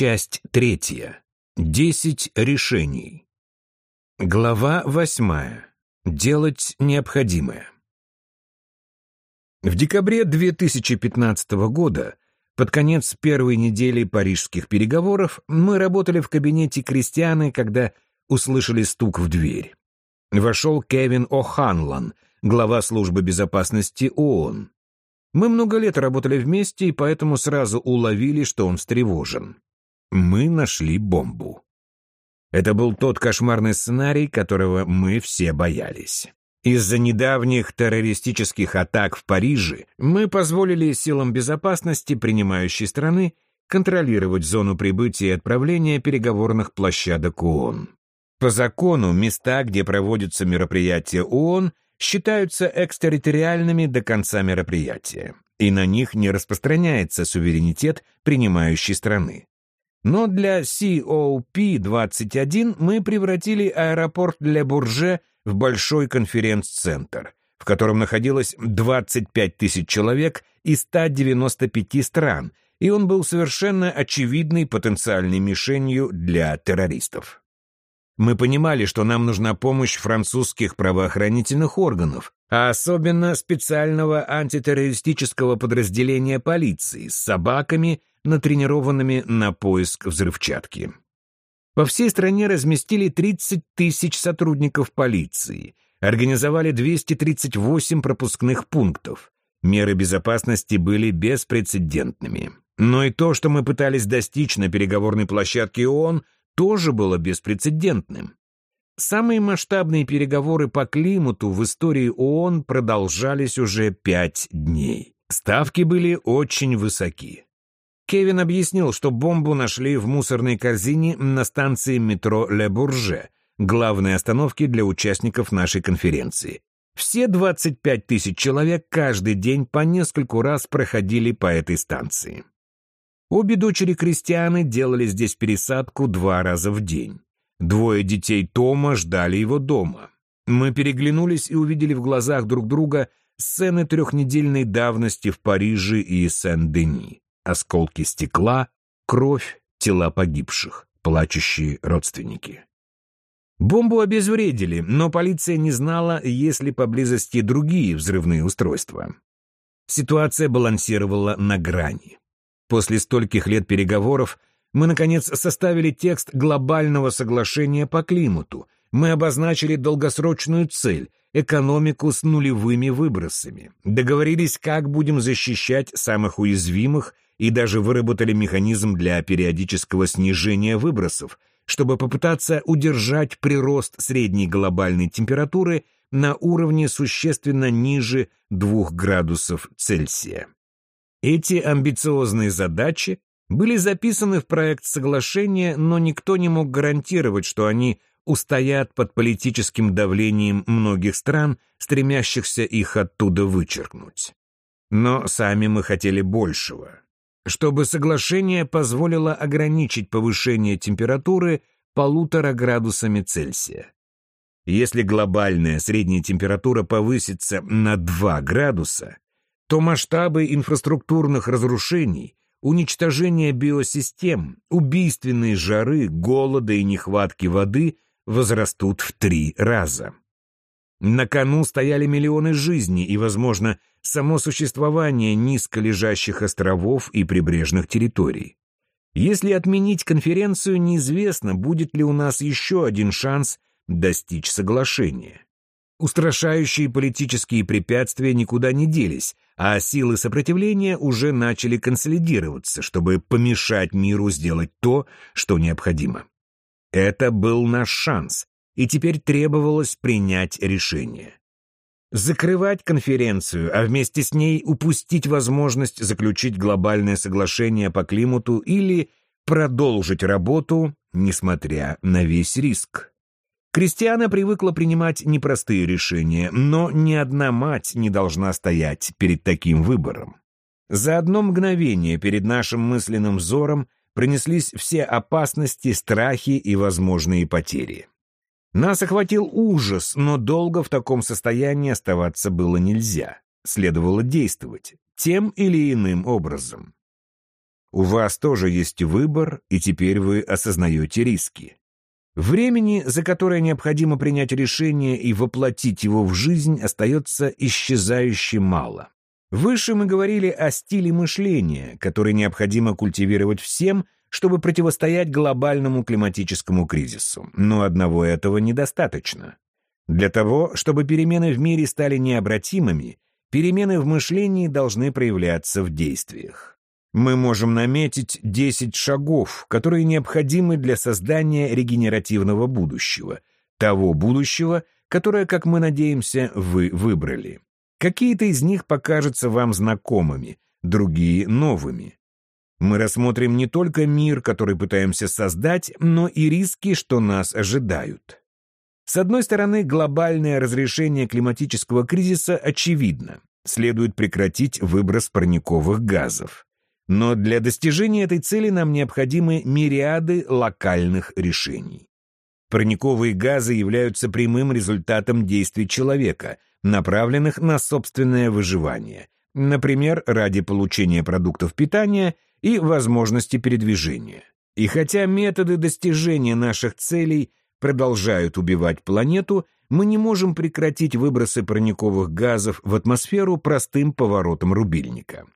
Часть третья. Десять решений. Глава восьмая. Делать необходимое. В декабре 2015 года, под конец первой недели парижских переговоров, мы работали в кабинете Кристианы, когда услышали стук в дверь. Вошел Кевин О'Ханлан, глава службы безопасности ООН. Мы много лет работали вместе, и поэтому сразу уловили, что он встревожен. Мы нашли бомбу. Это был тот кошмарный сценарий, которого мы все боялись. Из-за недавних террористических атак в Париже мы позволили силам безопасности принимающей страны контролировать зону прибытия и отправления переговорных площадок ООН. По закону, места, где проводятся мероприятия ООН, считаются экстерриториальными до конца мероприятия, и на них не распространяется суверенитет принимающей страны. Но для COP-21 мы превратили аэропорт для Бурже в большой конференц-центр, в котором находилось 25 тысяч человек из 195 стран, и он был совершенно очевидной потенциальной мишенью для террористов. Мы понимали, что нам нужна помощь французских правоохранительных органов, а особенно специального антитеррористического подразделения полиции с собаками, натренированными на поиск взрывчатки. По всей стране разместили 30 тысяч сотрудников полиции, организовали 238 пропускных пунктов. Меры безопасности были беспрецедентными. Но и то, что мы пытались достичь на переговорной площадке ООН – тоже было беспрецедентным. Самые масштабные переговоры по климату в истории ООН продолжались уже пять дней. Ставки были очень высоки. Кевин объяснил, что бомбу нашли в мусорной корзине на станции метро Ле Бурже, главной остановке для участников нашей конференции. Все 25 тысяч человек каждый день по нескольку раз проходили по этой станции. Обе дочери Кристианы делали здесь пересадку два раза в день. Двое детей Тома ждали его дома. Мы переглянулись и увидели в глазах друг друга сцены трехнедельной давности в Париже и Сен-Дени. Осколки стекла, кровь, тела погибших, плачущие родственники. Бомбу обезвредили, но полиция не знала, есть ли поблизости другие взрывные устройства. Ситуация балансировала на грани. После стольких лет переговоров мы, наконец, составили текст глобального соглашения по климату. Мы обозначили долгосрочную цель — экономику с нулевыми выбросами. Договорились, как будем защищать самых уязвимых и даже выработали механизм для периодического снижения выбросов, чтобы попытаться удержать прирост средней глобальной температуры на уровне существенно ниже 2 градусов Цельсия. Эти амбициозные задачи были записаны в проект соглашения, но никто не мог гарантировать, что они устоят под политическим давлением многих стран, стремящихся их оттуда вычеркнуть. Но сами мы хотели большего. Чтобы соглашение позволило ограничить повышение температуры полутора градусами Цельсия. Если глобальная средняя температура повысится на 2 градуса, то масштабы инфраструктурных разрушений, уничтожение биосистем, убийственные жары, голода и нехватки воды возрастут в три раза. На кону стояли миллионы жизней и, возможно, само существование низко лежащих островов и прибрежных территорий. Если отменить конференцию, неизвестно, будет ли у нас еще один шанс достичь соглашения. Устрашающие политические препятствия никуда не делись, а силы сопротивления уже начали консолидироваться, чтобы помешать миру сделать то, что необходимо. Это был наш шанс, и теперь требовалось принять решение. Закрывать конференцию, а вместе с ней упустить возможность заключить глобальное соглашение по климату или продолжить работу, несмотря на весь риск. Кристиана привыкла принимать непростые решения, но ни одна мать не должна стоять перед таким выбором. За одно мгновение перед нашим мысленным взором принеслись все опасности, страхи и возможные потери. Нас охватил ужас, но долго в таком состоянии оставаться было нельзя. Следовало действовать тем или иным образом. У вас тоже есть выбор, и теперь вы осознаете риски. Времени, за которое необходимо принять решение и воплотить его в жизнь, остается исчезающе мало. Выше мы говорили о стиле мышления, который необходимо культивировать всем, чтобы противостоять глобальному климатическому кризису. Но одного этого недостаточно. Для того, чтобы перемены в мире стали необратимыми, перемены в мышлении должны проявляться в действиях. Мы можем наметить 10 шагов, которые необходимы для создания регенеративного будущего, того будущего, которое, как мы надеемся, вы выбрали. Какие-то из них покажутся вам знакомыми, другие — новыми. Мы рассмотрим не только мир, который пытаемся создать, но и риски, что нас ожидают. С одной стороны, глобальное разрешение климатического кризиса очевидно. Следует прекратить выброс парниковых газов. Но для достижения этой цели нам необходимы мириады локальных решений. Парниковые газы являются прямым результатом действий человека, направленных на собственное выживание, например, ради получения продуктов питания и возможности передвижения. И хотя методы достижения наших целей продолжают убивать планету, мы не можем прекратить выбросы парниковых газов в атмосферу простым поворотом рубильника.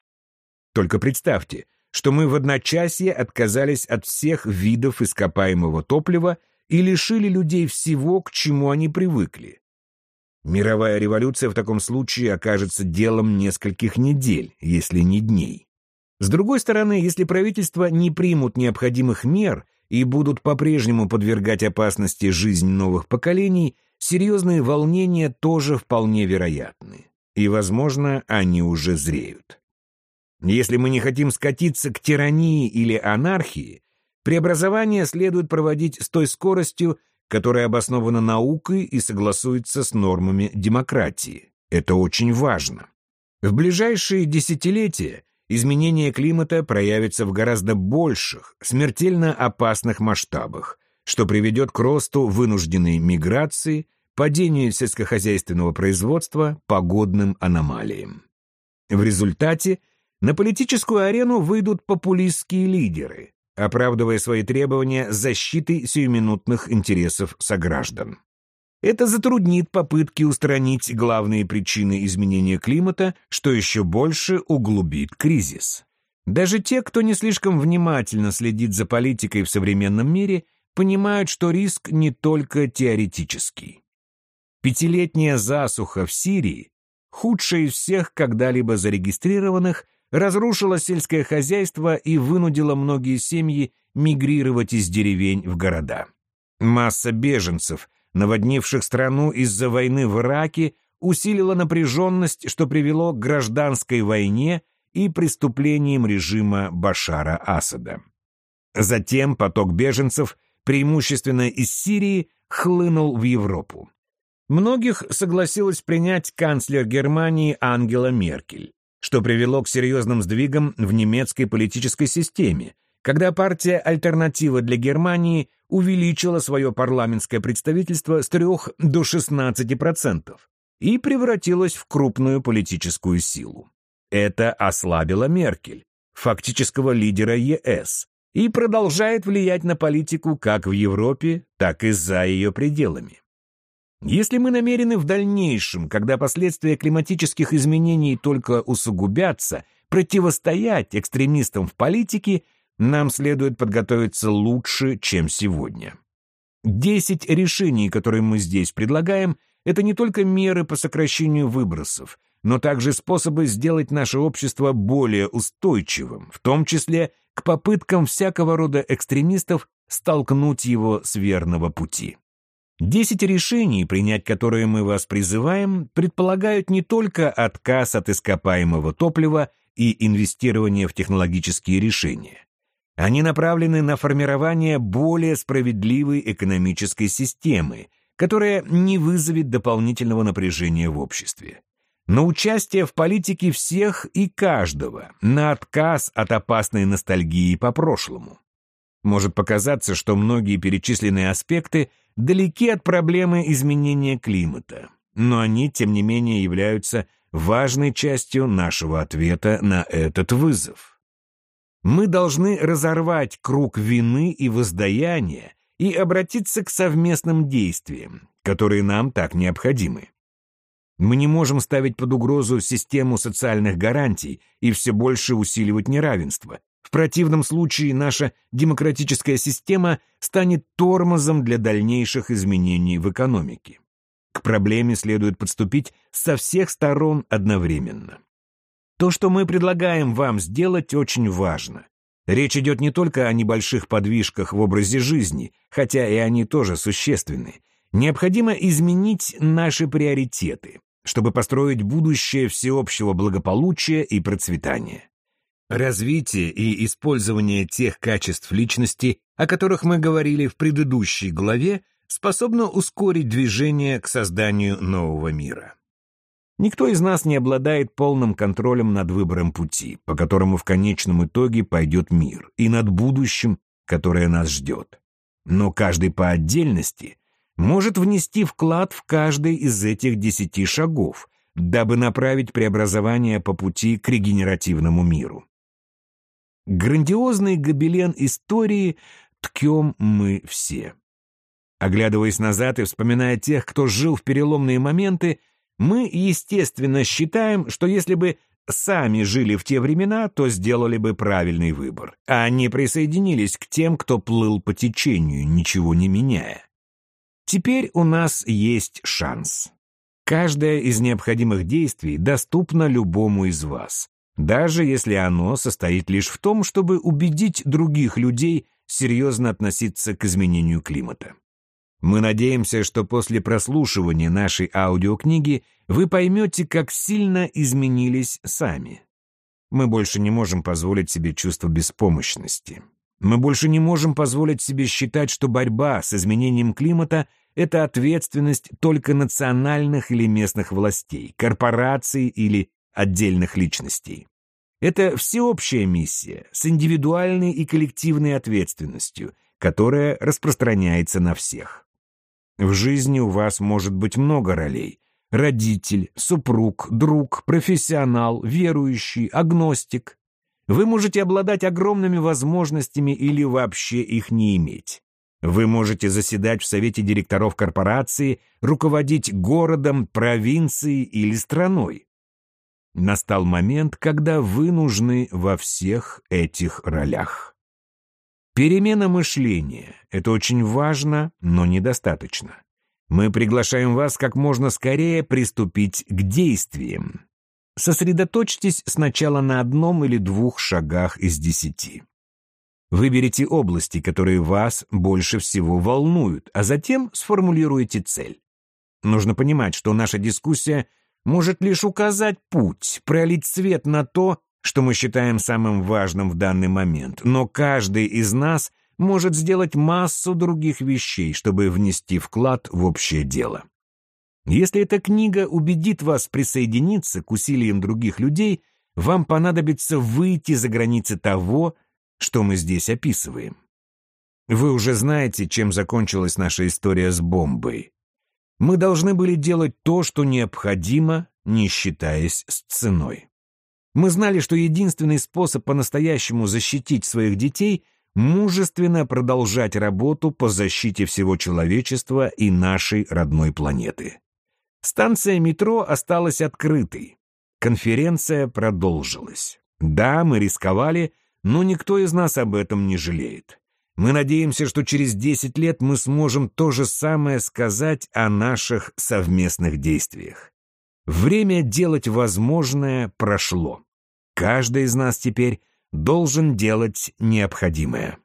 Только представьте, что мы в одночасье отказались от всех видов ископаемого топлива и лишили людей всего, к чему они привыкли. Мировая революция в таком случае окажется делом нескольких недель, если не дней. С другой стороны, если правительства не примут необходимых мер и будут по-прежнему подвергать опасности жизнь новых поколений, серьезные волнения тоже вполне вероятны. И, возможно, они уже зреют. Если мы не хотим скатиться к тирании или анархии, преобразование следует проводить с той скоростью, которая обоснована наукой и согласуется с нормами демократии. Это очень важно. В ближайшие десятилетия изменение климата проявится в гораздо больших, смертельно опасных масштабах, что приведет к росту вынужденной миграции, падению сельскохозяйственного производства, погодным аномалиям. В результате – на политическую арену выйдут популистские лидеры, оправдывая свои требования защиты сиюминутных интересов сограждан. Это затруднит попытки устранить главные причины изменения климата, что еще больше углубит кризис. Даже те, кто не слишком внимательно следит за политикой в современном мире, понимают, что риск не только теоретический. Пятилетняя засуха в Сирии, худшая из всех когда-либо зарегистрированных, разрушила сельское хозяйство и вынудила многие семьи мигрировать из деревень в города. Масса беженцев, наводнивших страну из-за войны в Ираке, усилила напряженность, что привело к гражданской войне и преступлениям режима Башара Асада. Затем поток беженцев, преимущественно из Сирии, хлынул в Европу. Многих согласилась принять канцлер Германии Ангела Меркель что привело к серьезным сдвигам в немецкой политической системе, когда партия «Альтернатива для Германии» увеличила свое парламентское представительство с 3 до 16% и превратилась в крупную политическую силу. Это ослабило Меркель, фактического лидера ЕС, и продолжает влиять на политику как в Европе, так и за ее пределами. Если мы намерены в дальнейшем, когда последствия климатических изменений только усугубятся, противостоять экстремистам в политике, нам следует подготовиться лучше, чем сегодня. Десять решений, которые мы здесь предлагаем, это не только меры по сокращению выбросов, но также способы сделать наше общество более устойчивым, в том числе к попыткам всякого рода экстремистов столкнуть его с верного пути. Десять решений, принять которые мы вас призываем, предполагают не только отказ от ископаемого топлива и инвестирование в технологические решения. Они направлены на формирование более справедливой экономической системы, которая не вызовет дополнительного напряжения в обществе. На участие в политике всех и каждого, на отказ от опасной ностальгии по прошлому. Может показаться, что многие перечисленные аспекты – далеки от проблемы изменения климата, но они, тем не менее, являются важной частью нашего ответа на этот вызов. Мы должны разорвать круг вины и воздаяния и обратиться к совместным действиям, которые нам так необходимы. Мы не можем ставить под угрозу систему социальных гарантий и все больше усиливать неравенство. В противном случае наша демократическая система станет тормозом для дальнейших изменений в экономике. К проблеме следует подступить со всех сторон одновременно. То, что мы предлагаем вам сделать, очень важно. Речь идет не только о небольших подвижках в образе жизни, хотя и они тоже существенны. Необходимо изменить наши приоритеты, чтобы построить будущее всеобщего благополучия и процветания. Развитие и использование тех качеств личности, о которых мы говорили в предыдущей главе, способно ускорить движение к созданию нового мира. Никто из нас не обладает полным контролем над выбором пути, по которому в конечном итоге пойдет мир, и над будущим, которое нас ждет. Но каждый по отдельности может внести вклад в каждый из этих десяти шагов, дабы направить преобразование по пути к регенеративному миру. Грандиозный гобелен истории ткем мы все. Оглядываясь назад и вспоминая тех, кто жил в переломные моменты, мы, естественно, считаем, что если бы сами жили в те времена, то сделали бы правильный выбор, а не присоединились к тем, кто плыл по течению, ничего не меняя. Теперь у нас есть шанс. Каждое из необходимых действий доступно любому из вас, даже если оно состоит лишь в том, чтобы убедить других людей серьезно относиться к изменению климата. Мы надеемся, что после прослушивания нашей аудиокниги вы поймете, как сильно изменились сами. Мы больше не можем позволить себе чувство беспомощности. Мы больше не можем позволить себе считать, что борьба с изменением климата — это ответственность только национальных или местных властей, корпораций или отдельных личностей. Это всеобщая миссия с индивидуальной и коллективной ответственностью, которая распространяется на всех. В жизни у вас может быть много ролей. Родитель, супруг, друг, профессионал, верующий, агностик. Вы можете обладать огромными возможностями или вообще их не иметь. Вы можете заседать в совете директоров корпорации, руководить городом, провинцией или страной. Настал момент, когда вы нужны во всех этих ролях. Перемена мышления — это очень важно, но недостаточно. Мы приглашаем вас как можно скорее приступить к действиям. Сосредоточьтесь сначала на одном или двух шагах из десяти. Выберите области, которые вас больше всего волнуют, а затем сформулируйте цель. Нужно понимать, что наша дискуссия может лишь указать путь, пролить свет на то, что мы считаем самым важным в данный момент, но каждый из нас может сделать массу других вещей, чтобы внести вклад в общее дело. Если эта книга убедит вас присоединиться к усилиям других людей, вам понадобится выйти за границы того, что мы здесь описываем. Вы уже знаете, чем закончилась наша история с бомбой. Мы должны были делать то, что необходимо, не считаясь с ценой. Мы знали, что единственный способ по-настоящему защитить своих детей — мужественно продолжать работу по защите всего человечества и нашей родной планеты. Станция метро осталась открытой. Конференция продолжилась. Да, мы рисковали, но никто из нас об этом не жалеет. Мы надеемся, что через 10 лет мы сможем то же самое сказать о наших совместных действиях. Время делать возможное прошло. Каждый из нас теперь должен делать необходимое.